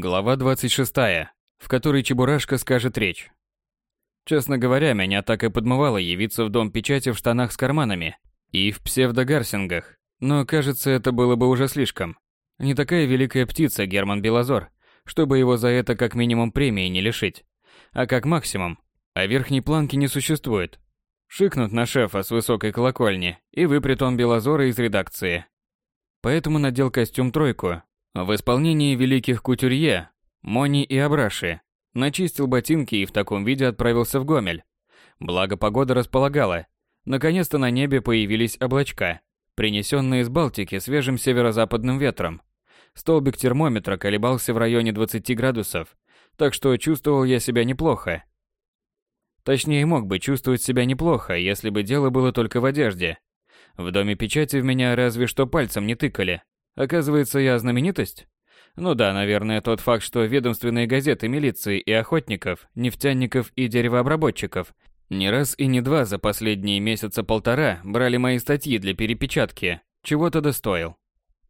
Глава 26, в которой Чебурашка скажет речь. Честно говоря, меня так и подмывало явиться в дом печати в штанах с карманами и в псевдогарсингах, но кажется, это было бы уже слишком. Не такая великая птица Герман Белозор, чтобы его за это как минимум премии не лишить, а как максимум, а верхней планки не существует. Шикнут на шефа с высокой колокольни и выпрет он Белозора из редакции. Поэтому надел костюм тройку, в исполнении великих кутюрье, Мони и Абраши, начистил ботинки и в таком виде отправился в Гомель. Благо погода располагала. Наконец-то на небе появились облачка, принесенные из Балтики свежим северо-западным ветром. Столбик термометра колебался в районе 20 градусов, так что чувствовал я себя неплохо. Точнее, мог бы чувствовать себя неплохо, если бы дело было только в одежде. В доме печати в меня разве что пальцем не тыкали. Оказывается, я знаменитость? Ну да, наверное, тот факт, что ведомственные газеты милиции и охотников, нефтяников и деревообработчиков не раз и не два за последние месяца полтора брали мои статьи для перепечатки, чего-то достоил.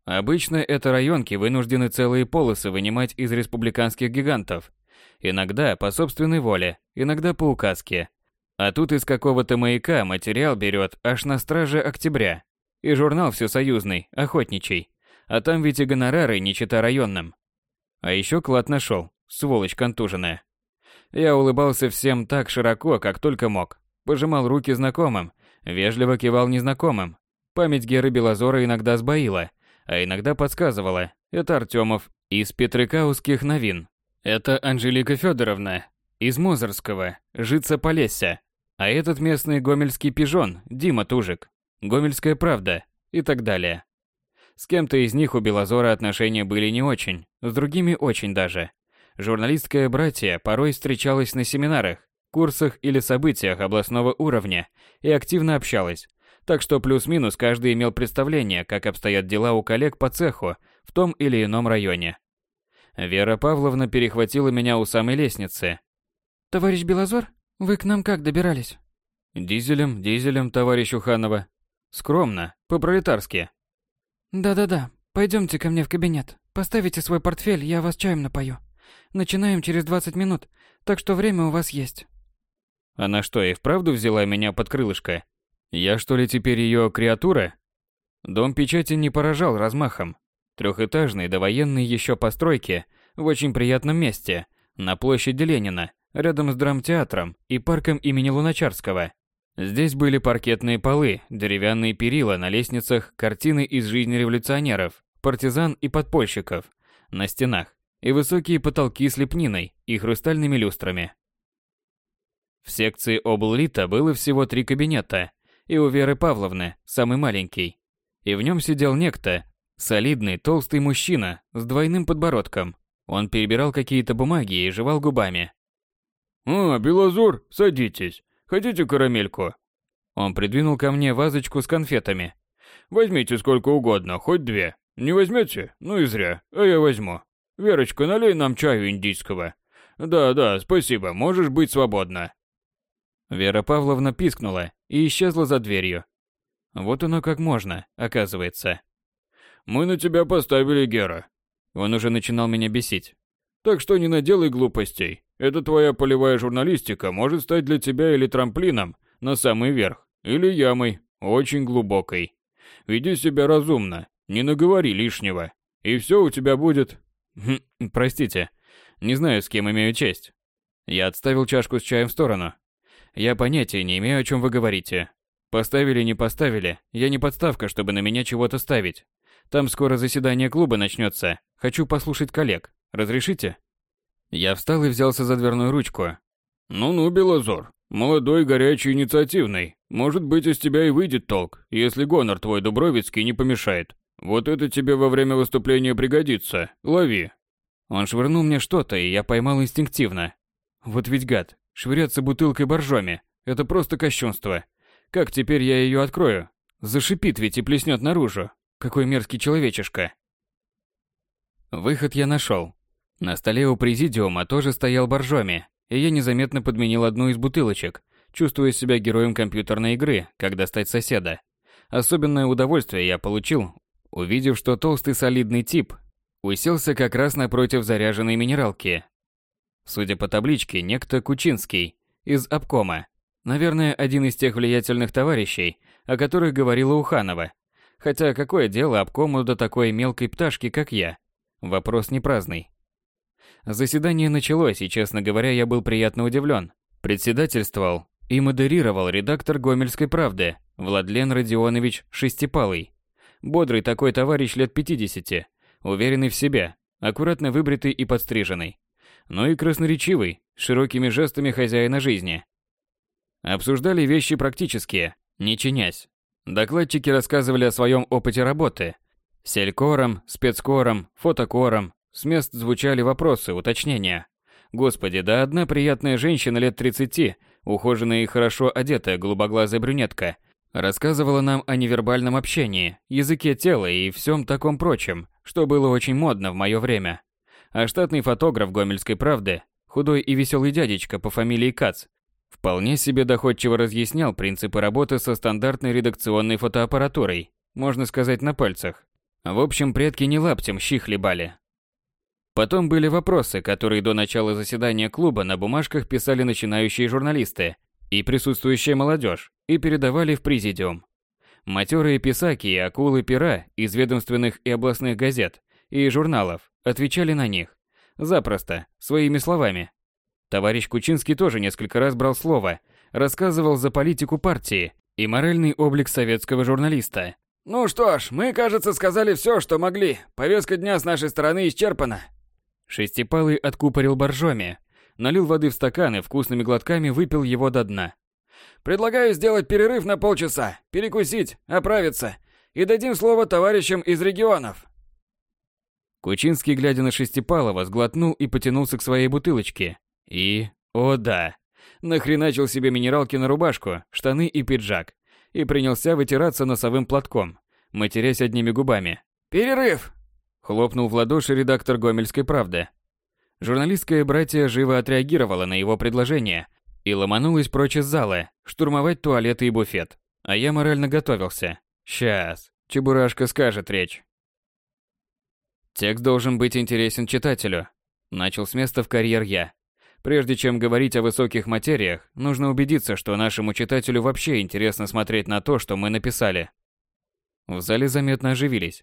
Обычно это районки вынуждены целые полосы вынимать из республиканских гигантов. Иногда по собственной воле, иногда по указке. А тут из какого-то маяка материал берет аж на страже октября. И журнал всесоюзный, охотничий. А там ведь и гонорары не чита районным. А еще клад нашел, сволочь контуженная. Я улыбался всем так широко, как только мог. Пожимал руки знакомым, вежливо кивал незнакомым. Память Геры Белозора иногда сбоила, а иногда подсказывала. Это Артемов из Петрикауских новин. Это Анжелика Федоровна из Мозырского, жица Полесья. А этот местный гомельский пижон, Дима Тужик. Гомельская правда и так далее. С кем-то из них у Белозора отношения были не очень, с другими очень даже. Журналистское братье порой встречалось на семинарах, курсах или событиях областного уровня и активно общалось. Так что плюс-минус каждый имел представление, как обстоят дела у коллег по цеху в том или ином районе. Вера Павловна перехватила меня у самой лестницы. «Товарищ Белозор, вы к нам как добирались?» «Дизелем, дизелем, товарищ Уханова. Скромно, по-пролетарски. Да-да-да, пойдемте ко мне в кабинет. Поставите свой портфель, я вас чаем напою. Начинаем через 20 минут, так что время у вас есть. Она что, и вправду взяла меня под крылышко? Я что ли теперь ее креатура? Дом печати не поражал размахом. Трехэтажный довоенный еще постройки в очень приятном месте, на площади Ленина, рядом с драмтеатром и парком имени Луначарского. Здесь были паркетные полы, деревянные перила на лестницах, картины из жизни революционеров, партизан и подпольщиков на стенах и высокие потолки с лепниной и хрустальными люстрами. В секции обллита было всего три кабинета, и у Веры Павловны самый маленький. И в нем сидел некто, солидный толстый мужчина с двойным подбородком. Он перебирал какие-то бумаги и жевал губами. «А, Белозор, садитесь. Хотите карамельку?» Он придвинул ко мне вазочку с конфетами. «Возьмите сколько угодно, хоть две. Не возьмете? Ну и зря, а я возьму. Верочка, налей нам чаю индийского. Да-да, спасибо, можешь быть свободна». Вера Павловна пискнула и исчезла за дверью. Вот оно как можно, оказывается. «Мы на тебя поставили, Гера». Он уже начинал меня бесить. «Так что не наделай глупостей. Эта твоя полевая журналистика может стать для тебя или трамплином на самый верх, или ямой, очень глубокой. Веди себя разумно, не наговори лишнего, и все у тебя будет... Хм, простите, не знаю, с кем имею честь. Я отставил чашку с чаем в сторону. Я понятия не имею, о чем вы говорите. Поставили, не поставили, я не подставка, чтобы на меня чего-то ставить. Там скоро заседание клуба начнется. Хочу послушать коллег. Разрешите? Я встал и взялся за дверную ручку. «Ну-ну, Белозор, молодой, горячий, инициативный. Может быть, из тебя и выйдет толк, если гонор твой Дубровицкий не помешает. Вот это тебе во время выступления пригодится. Лови». Он швырнул мне что-то, и я поймал инстинктивно. Вот ведь гад, швыряться бутылкой боржоми. Это просто кощунство. Как теперь я ее открою? Зашипит ведь и плеснет наружу. Какой мерзкий человечишка. Выход я нашел. На столе у президиума тоже стоял боржоми, и я незаметно подменил одну из бутылочек, чувствуя себя героем компьютерной игры, как достать соседа. Особенное удовольствие я получил, увидев, что толстый солидный тип Уселся как раз напротив заряженной минералки. Судя по табличке, некто Кучинский из обкома. Наверное, один из тех влиятельных товарищей, о которых говорила Уханова. Хотя какое дело обкому до такой мелкой пташки, как я? Вопрос не праздный. Заседание началось, и, честно говоря, я был приятно удивлен. Председательствовал и модерировал редактор «Гомельской правды» Владлен Родионович Шестипалый. Бодрый такой товарищ лет 50, уверенный в себе, аккуратно выбритый и подстриженный. Но и красноречивый, широкими жестами хозяина жизни. Обсуждали вещи практические, не чинясь. Докладчики рассказывали о своем опыте работы. Селькором, спецкором, фотокором. С мест звучали вопросы, уточнения. Господи, да одна приятная женщина лет 30, ухоженная и хорошо одетая голубоглазая брюнетка, рассказывала нам о невербальном общении, языке тела и всем таком прочем, что было очень модно в мое время. А штатный фотограф Гомельской правды, худой и веселый дядечка по фамилии Кац, вполне себе доходчиво разъяснял принципы работы со стандартной редакционной фотоаппаратурой, можно сказать, на пальцах. В общем, предки не лаптем щи хлебали. Потом были вопросы, которые до начала заседания клуба на бумажках писали начинающие журналисты и присутствующая молодежь, и передавали в президиум. Матерые писаки и акулы пера из ведомственных и областных газет и журналов отвечали на них. Запросто, своими словами. Товарищ Кучинский тоже несколько раз брал слово, рассказывал за политику партии и моральный облик советского журналиста. «Ну что ж, мы, кажется, сказали все, что могли. Повестка дня с нашей стороны исчерпана. Шестипалый откупорил боржоми, налил воды в стакан и вкусными глотками выпил его до дна. «Предлагаю сделать перерыв на полчаса, перекусить, оправиться, и дадим слово товарищам из регионов». Кучинский, глядя на Шестипалова, сглотнул и потянулся к своей бутылочке. И, о да, нахреначил себе минералки на рубашку, штаны и пиджак, и принялся вытираться носовым платком, матерясь одними губами. «Перерыв! Хлопнул в ладоши редактор Гомельской правды. Журналистское братья живо отреагировало на его предложение и ломанулось прочь из зала, штурмовать туалеты и буфет. А я морально готовился. Сейчас, Чебурашка скажет речь. Текст должен быть интересен читателю. Начал с места в карьер я. Прежде чем говорить о высоких материях, нужно убедиться, что нашему читателю вообще интересно смотреть на то, что мы написали. В зале заметно оживились.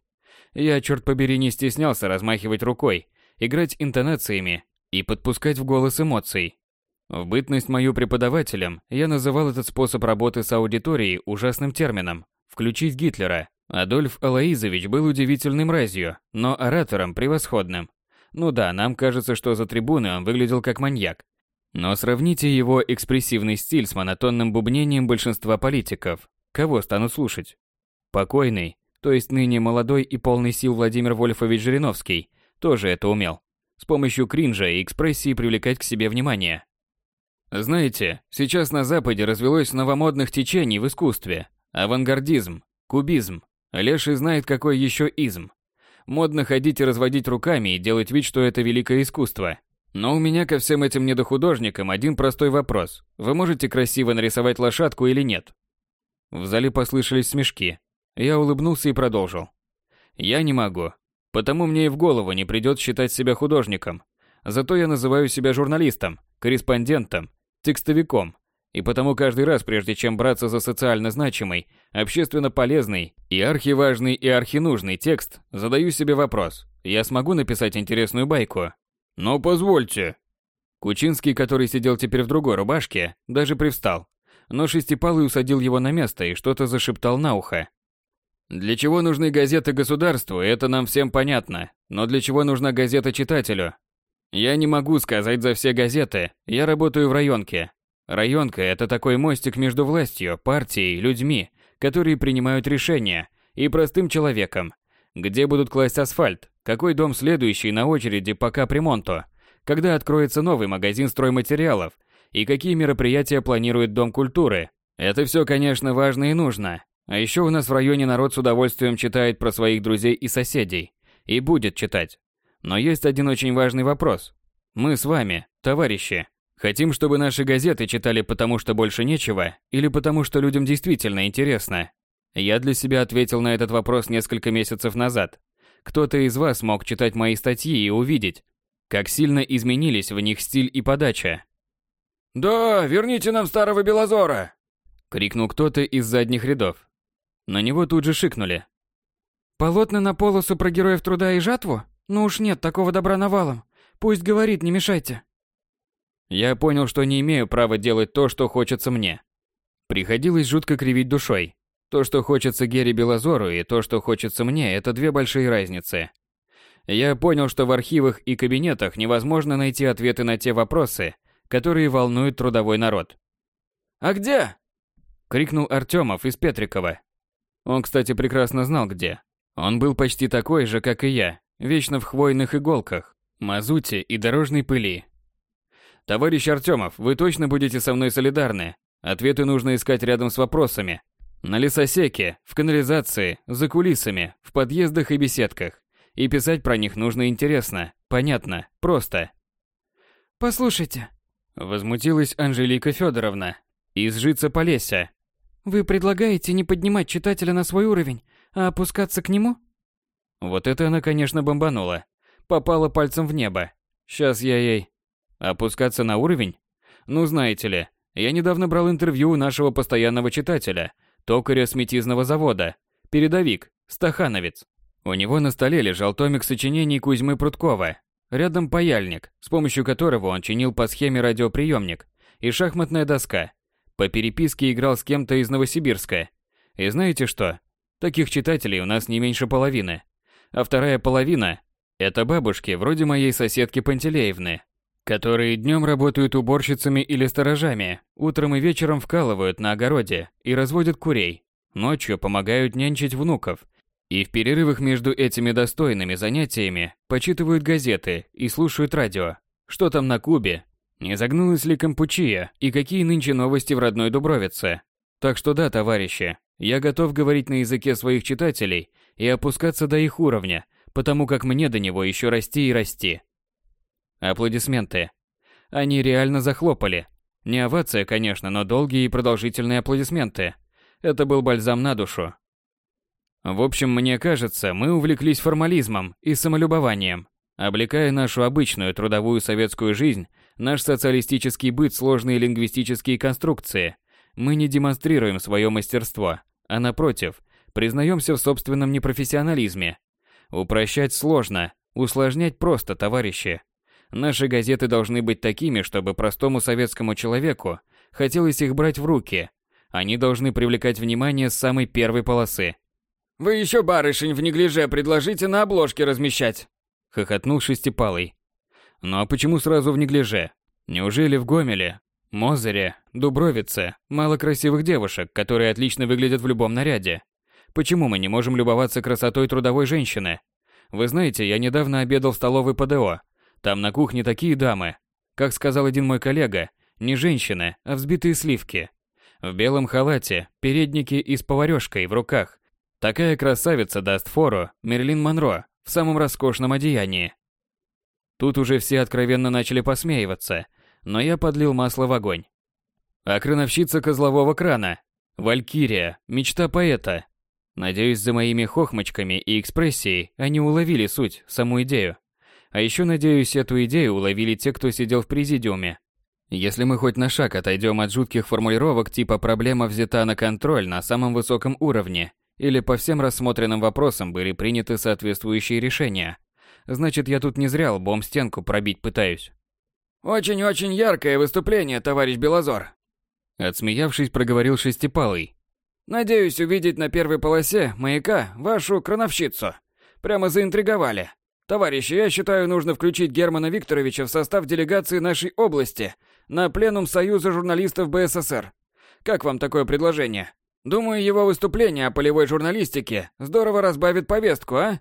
Я, черт побери, не стеснялся размахивать рукой, играть интонациями и подпускать в голос эмоций. В бытность мою преподавателем я называл этот способ работы с аудиторией ужасным термином «включить Гитлера». Адольф Алаизович был удивительным разью, но оратором превосходным. Ну да, нам кажется, что за трибуны он выглядел как маньяк. Но сравните его экспрессивный стиль с монотонным бубнением большинства политиков. Кого станут слушать? Покойный, то есть ныне молодой и полный сил Владимир Вольфович Жириновский, тоже это умел. С помощью кринжа и экспрессии привлекать к себе внимание. Знаете, сейчас на Западе развелось новомодных течений в искусстве. Авангардизм, кубизм. Леший знает, какой еще изм. Модно ходить и разводить руками и делать вид, что это великое искусство. Но у меня ко всем этим недохудожникам один простой вопрос. Вы можете красиво нарисовать лошадку или нет? В зале послышались смешки. Я улыбнулся и продолжил. Я не могу. Потому мне и в голову не придет считать себя художником. Зато я называю себя журналистом, корреспондентом, текстовиком. И потому каждый раз, прежде чем браться за социально значимый, общественно полезный и архиважный и архинужный текст, задаю себе вопрос. Я смогу написать интересную байку? Но позвольте. Кучинский, который сидел теперь в другой рубашке, даже привстал. Но Шестипалый усадил его на место и что-то зашептал на ухо. Для чего нужны газеты государству, это нам всем понятно. Но для чего нужна газета читателю? Я не могу сказать за все газеты. Я работаю в районке. Районка – это такой мостик между властью, партией, людьми, которые принимают решения, и простым человеком. Где будут класть асфальт? Какой дом следующий на очереди по капремонту? Когда откроется новый магазин стройматериалов? И какие мероприятия планирует Дом культуры? Это все, конечно, важно и нужно. А еще у нас в районе народ с удовольствием читает про своих друзей и соседей. И будет читать. Но есть один очень важный вопрос. Мы с вами, товарищи, хотим, чтобы наши газеты читали потому, что больше нечего, или потому, что людям действительно интересно? Я для себя ответил на этот вопрос несколько месяцев назад, Кто-то из вас мог читать мои статьи и увидеть, как сильно изменились в них стиль и подача. «Да, верните нам старого Белозора!» — крикнул кто-то из задних рядов. На него тут же шикнули. «Полотна на полосу про героев труда и жатву? Ну уж нет, такого добра навалом. Пусть говорит, не мешайте». Я понял, что не имею права делать то, что хочется мне. Приходилось жутко кривить душой. То, что хочется Гере Белозору, и то, что хочется мне, это две большие разницы. Я понял, что в архивах и кабинетах невозможно найти ответы на те вопросы, которые волнуют трудовой народ. «А где?» — крикнул Артемов из Петрикова. Он, кстати, прекрасно знал, где. Он был почти такой же, как и я, вечно в хвойных иголках, мазуте и дорожной пыли. «Товарищ Артемов, вы точно будете со мной солидарны? Ответы нужно искать рядом с вопросами. На лесосеке, в канализации, за кулисами, в подъездах и беседках. И писать про них нужно интересно, понятно, просто. Послушайте, возмутилась Анжелика Федоровна из Жица Полесья. Вы предлагаете не поднимать читателя на свой уровень, а опускаться к нему? Вот это она, конечно, бомбанула. Попала пальцем в небо. Сейчас я ей опускаться на уровень? Ну, знаете ли, я недавно брал интервью у нашего постоянного читателя, токаря сметизного завода, передовик, стахановец. У него на столе лежал томик сочинений Кузьмы Прудкова. Рядом паяльник, с помощью которого он чинил по схеме радиоприемник, и шахматная доска. По переписке играл с кем-то из Новосибирска. И знаете что? Таких читателей у нас не меньше половины. А вторая половина – это бабушки, вроде моей соседки Пантелеевны, которые днем работают уборщицами или сторожами, утром и вечером вкалывают на огороде и разводят курей, ночью помогают нянчить внуков – и в перерывах между этими достойными занятиями почитывают газеты и слушают радио. Что там на Кубе? Не загнулась ли Кампучия? И какие нынче новости в родной Дубровице? Так что да, товарищи, я готов говорить на языке своих читателей и опускаться до их уровня, потому как мне до него еще расти и расти. Аплодисменты. Они реально захлопали. Не овация, конечно, но долгие и продолжительные аплодисменты. Это был бальзам на душу. В общем, мне кажется, мы увлеклись формализмом и самолюбованием, облекая нашу обычную трудовую советскую жизнь, наш социалистический быт сложные лингвистические конструкции. Мы не демонстрируем свое мастерство, а напротив, признаемся в собственном непрофессионализме. Упрощать сложно, усложнять просто, товарищи. Наши газеты должны быть такими, чтобы простому советскому человеку хотелось их брать в руки. Они должны привлекать внимание с самой первой полосы. Вы еще барышень в неглиже предложите на обложке размещать. Хохотнул Шестипалый. А почему сразу в неглиже? Неужели в Гомеле, Мозере, Дубровице мало красивых девушек, которые отлично выглядят в любом наряде? Почему мы не можем любоваться красотой трудовой женщины? Вы знаете, я недавно обедал в столовой ПДО. Там на кухне такие дамы. Как сказал один мой коллега, не женщины, а взбитые сливки. В белом халате, передники и с поварёшкой в руках, Такая красавица даст фору Мерлин Монро в самом роскошном одеянии. Тут уже все откровенно начали посмеиваться, но я подлил масло в огонь. А крановщица козлового крана, Валькирия, мечта поэта. Надеюсь, за моими хохмочками и экспрессией они уловили суть, саму идею. А еще надеюсь, эту идею уловили те, кто сидел в президиуме. Если мы хоть на шаг отойдем от жутких формулировок типа «проблема взята на контроль на самом высоком уровне», или по всем рассмотренным вопросам были приняты соответствующие решения. Значит, я тут не зря лбом стенку пробить пытаюсь. Очень-очень яркое выступление, товарищ Белозор. Отсмеявшись, проговорил Шестипалый. Надеюсь увидеть на первой полосе маяка вашу крановщицу. Прямо заинтриговали. Товарищи, я считаю, нужно включить Германа Викторовича в состав делегации нашей области на пленум Союза журналистов БССР. Как вам такое предложение? Думаю, его выступление о полевой журналистике здорово разбавит повестку, а?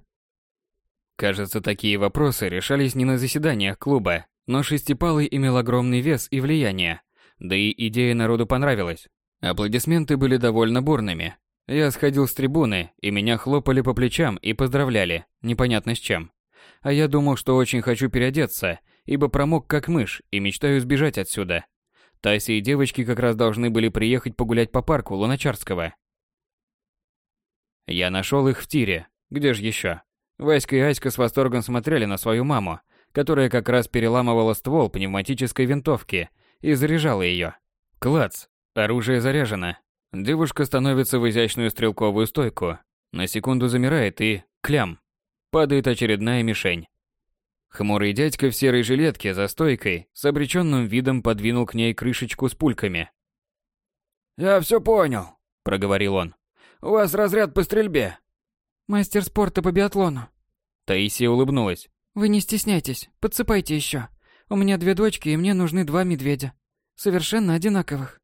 Кажется, такие вопросы решались не на заседаниях клуба, но Шестипалый имел огромный вес и влияние. Да и идея народу понравилась. Аплодисменты были довольно бурными. Я сходил с трибуны, и меня хлопали по плечам и поздравляли, непонятно с чем. А я думал, что очень хочу переодеться, ибо промок как мышь и мечтаю сбежать отсюда. Тася и девочки как раз должны были приехать погулять по парку Луначарского. Я нашел их в тире. Где же еще? Васька и Аська с восторгом смотрели на свою маму, которая как раз переламывала ствол пневматической винтовки и заряжала ее. Клац! Оружие заряжено. Девушка становится в изящную стрелковую стойку. На секунду замирает и... Клям! Падает очередная мишень. Хмурый дядька в серой жилетке за стойкой с обреченным видом подвинул к ней крышечку с пульками. «Я все понял», — проговорил он. «У вас разряд по стрельбе». «Мастер спорта по биатлону». Таисия улыбнулась. «Вы не стесняйтесь, подсыпайте еще. У меня две дочки, и мне нужны два медведя. Совершенно одинаковых».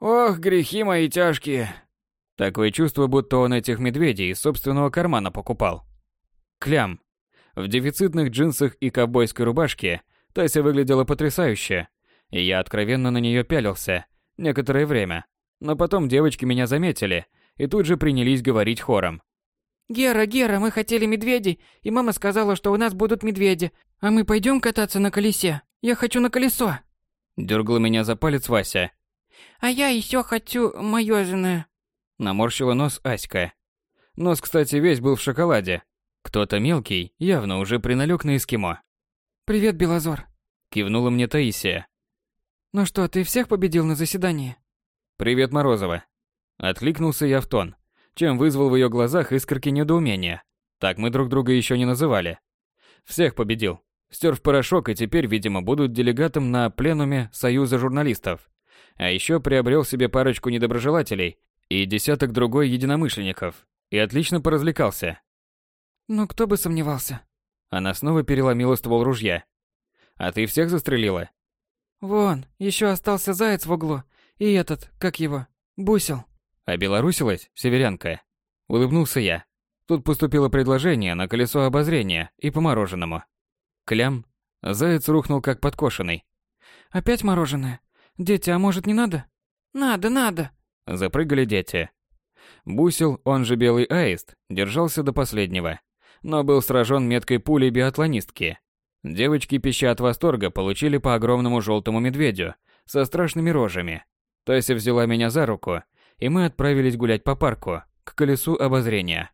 «Ох, грехи мои тяжкие!» Такое чувство, будто он этих медведей из собственного кармана покупал. Клям. В дефицитных джинсах и ковбойской рубашке Тася выглядела потрясающе, и я откровенно на нее пялился некоторое время. Но потом девочки меня заметили и тут же принялись говорить хором. «Гера, Гера, мы хотели медведей, и мама сказала, что у нас будут медведи. А мы пойдем кататься на колесе? Я хочу на колесо!» Дергала меня за палец Вася. «А я еще хочу маёженое!» Наморщила нос Аська. Нос, кстати, весь был в шоколаде. Кто-то мелкий явно уже приналег на эскимо. «Привет, Белозор!» Кивнула мне Таисия. «Ну что, ты всех победил на заседании?» «Привет, Морозова!» Откликнулся я в тон, чем вызвал в ее глазах искорки недоумения. Так мы друг друга еще не называли. Всех победил. Стер в порошок и теперь, видимо, будут делегатом на пленуме Союза журналистов. А еще приобрел себе парочку недоброжелателей и десяток другой единомышленников. И отлично поразвлекался. Ну, кто бы сомневался. Она снова переломила ствол ружья. А ты всех застрелила? Вон, еще остался заяц в углу. И этот, как его, бусел. Обелорусилась, северянка? Улыбнулся я. Тут поступило предложение на колесо обозрения и по мороженому. Клям. Заяц рухнул как подкошенный. Опять мороженое? Дети, а может не надо? Надо, надо. Запрыгали дети. Бусел, он же белый аист, держался до последнего, но был сражен меткой пулей биатлонистки. Девочки, пища от восторга, получили по огромному желтому медведю со страшными рожами. Тася взяла меня за руку, и мы отправились гулять по парку, к колесу обозрения.